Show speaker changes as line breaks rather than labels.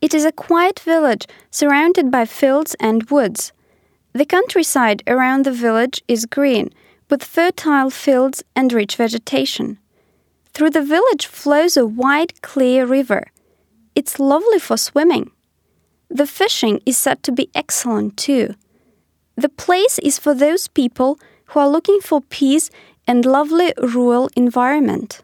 It is a quiet village surrounded by fields and woods. The countryside around the village is green, with fertile fields and rich vegetation. Through the village flows a wide, clear river. It's lovely for swimming. The fishing is said to be excellent too. The place is for those people who are looking for peace and lovely rural environment.